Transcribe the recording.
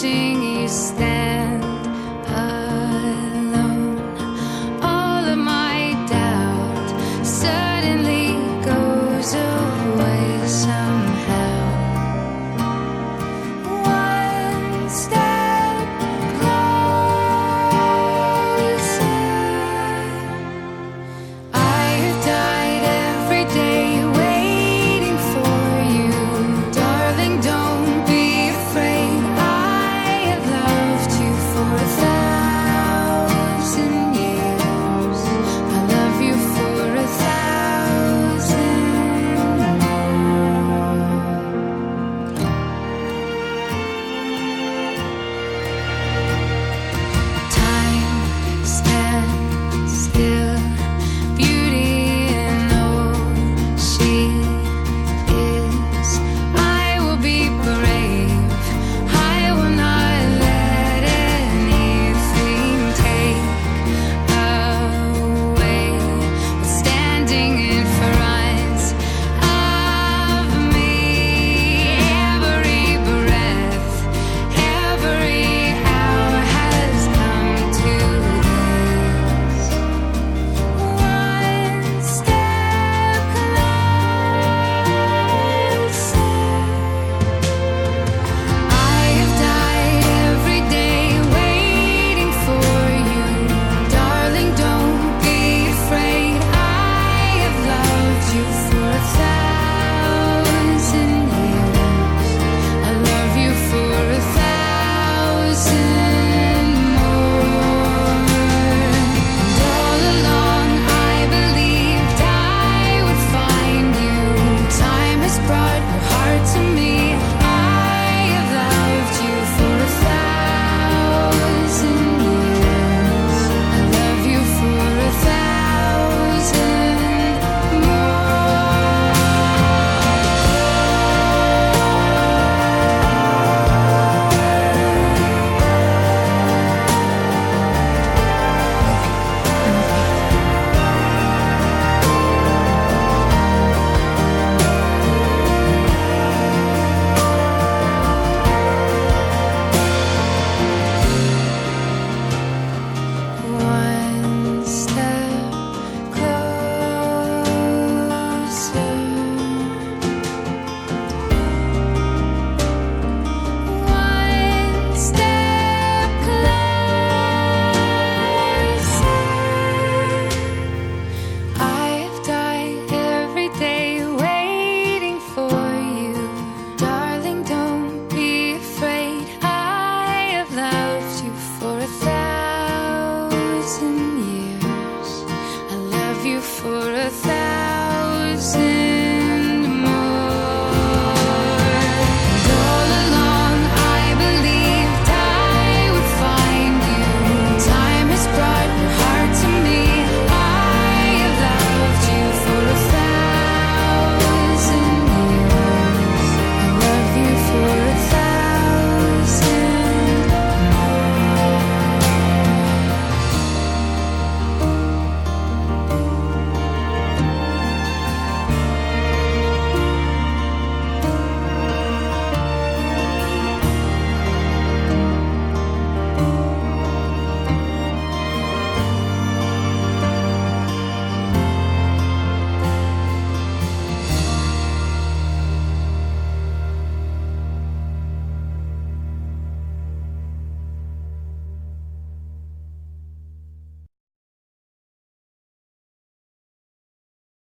see for a thousand